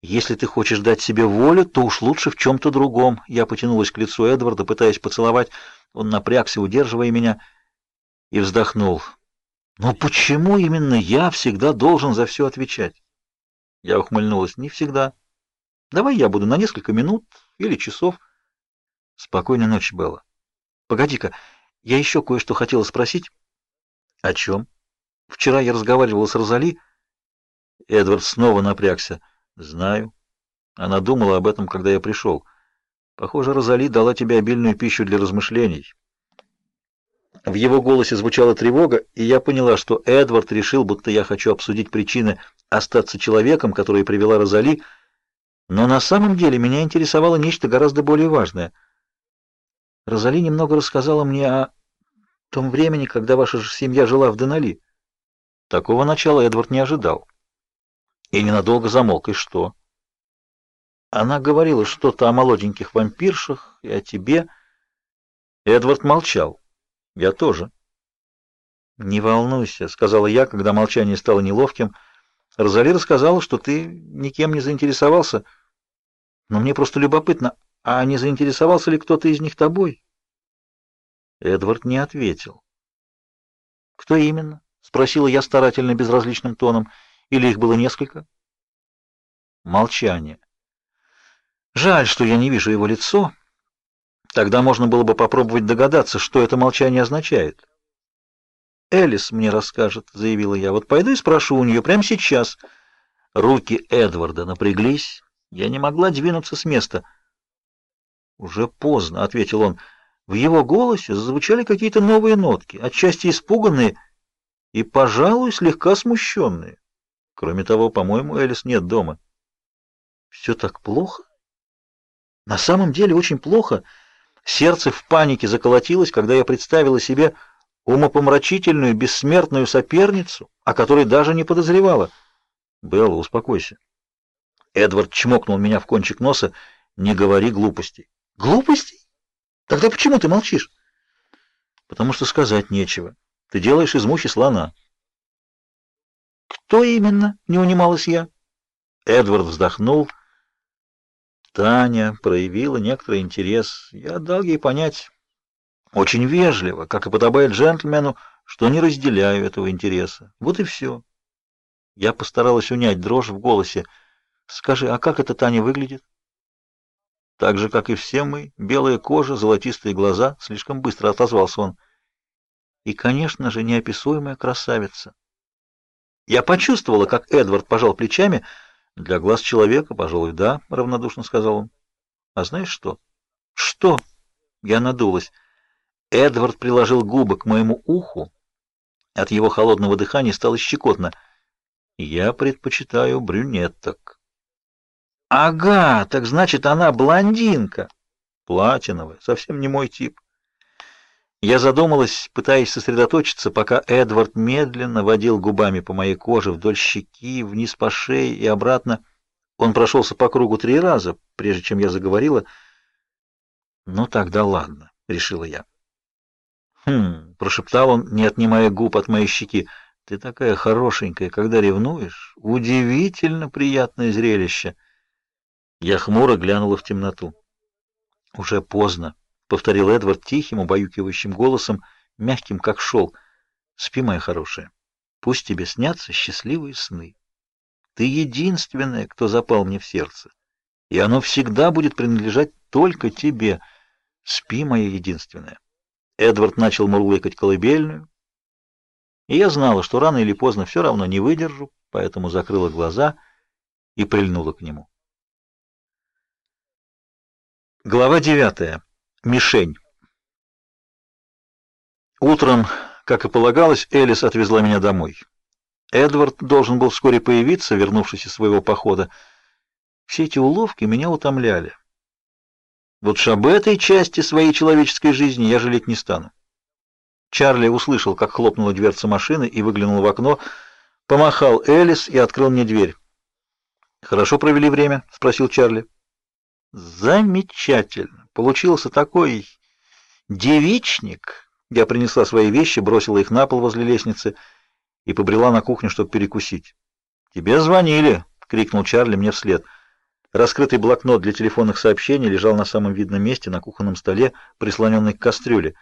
Если ты хочешь дать себе волю, то уж лучше в чем-то другом. Я потянулась к лицу Эдварда, пытаясь поцеловать. Он напрягся, удерживая меня, и вздохнул. Но почему именно я всегда должен за все отвечать? Я ухмыльнулась. Не всегда. Давай я буду на несколько минут или часов. Спокойной ночи, Белла. Погоди-ка, я еще кое-что хотела спросить. О чем? Вчера я разговаривала с Розали. Эдвард снова напрягся. Знаю. Она думала об этом, когда я пришел. Похоже, Розали дала тебе обильную пищу для размышлений. В его голосе звучала тревога, и я поняла, что Эдвард решил, будто я хочу обсудить причины остаться человеком, который привела Розали, но на самом деле меня интересовало нечто гораздо более важное. Розали немного рассказала мне о том времени, когда ваша семья жила в Денали. Такого начала Эдвард не ожидал. И ненадолго замолк. И что? Она говорила что-то о молоденьких вампиршах и о тебе. Эдвард молчал. Я тоже. Не волнуйся, сказала я, когда молчание стало неловким. Розали рассказала, что ты никем не заинтересовался. Но мне просто любопытно, а не заинтересовался ли кто-то из них тобой? Эдвард не ответил. Кто именно? спросила я старательно безразличным тоном. Или их было несколько? Молчание. Жаль, что я не вижу его лицо. Тогда можно было бы попробовать догадаться, что это молчание означает. Элис мне расскажет, заявила я. Вот пойду и спрошу у нее прямо сейчас. Руки Эдварда напряглись. Я не могла двинуться с места. Уже поздно, ответил он. В его голосе зазвучали какие-то новые нотки, отчасти испуганные и, пожалуй, слегка смущенные. Кроме того, по-моему, Элис нет дома. Все так плохо? На самом деле очень плохо. Сердце в панике заколотилось, когда я представила себе умопомрачительную, бессмертную соперницу, о которой даже не подозревала. Белла, успокойся. Эдвард чмокнул меня в кончик носа. Не говори глупостей. Глупостей? Тогда почему ты молчишь? Потому что сказать нечего. Ты делаешь из мухи слона. Кто именно? Не унималась я. Эдвард вздохнул. Таня проявила некоторый интерес. Я дал ей понять очень вежливо, как и подобает джентльмену, что не разделяю этого интереса. Вот и все. Я постаралась унять дрожь в голосе. Скажи, а как эта Таня выглядит? Так же, как и все мы, белая кожа, золотистые глаза, слишком быстро отозвался он. И, конечно же, неописуемая красавица. Я почувствовала, как Эдвард пожал плечами. Для глаз человека, пожалуй, да, равнодушно сказал он. А знаешь что? Что? Я надулась. Эдвард приложил губы к моему уху. От его холодного дыхания стало щекотно. Я предпочитаю брюнеток. Ага, так значит, она блондинка. Платиновая, совсем не мой тип. Я задумалась, пытаясь сосредоточиться, пока Эдвард медленно водил губами по моей коже вдоль щеки, вниз по шее и обратно. Он прошелся по кругу три раза, прежде чем я заговорила. "Ну тогда ладно", решила я. "Хм", прошептал он, не отнимая губ от моей щеки. "Ты такая хорошенькая, когда ревнуешь. Удивительно приятное зрелище". Я хмуро глянула в темноту. Уже поздно, повторил Эдвард тихим, убаюкивающим голосом, мягким как шел. Спи, моя хорошая. Пусть тебе снятся счастливые сны. Ты единственная, кто запал мне в сердце, и оно всегда будет принадлежать только тебе. Спи, моя единственная. Эдвард начал мурлыкать колыбельную, и я знала, что рано или поздно все равно не выдержу, поэтому закрыла глаза и прильнула к нему. Глава 9. Мишень. Утром, как и полагалось, Элис отвезла меня домой. Эдвард должен был вскоре появиться, вернувшись из своего похода. Все эти уловки меня утомляли. Вот об этой части своей человеческой жизни я жалеть не стану. Чарли услышал, как хлопнула дверца машины и выглянул в окно, помахал Элис и открыл мне дверь. Хорошо провели время, спросил Чарли. Замечательно. Получился такой девичник. Я принесла свои вещи, бросила их на пол возле лестницы и побрела на кухню, чтобы перекусить. Тебе звонили, крикнул Чарли мне вслед. Раскрытый блокнот для телефонных сообщений лежал на самом видном месте на кухонном столе, прислоненный к кастрюле.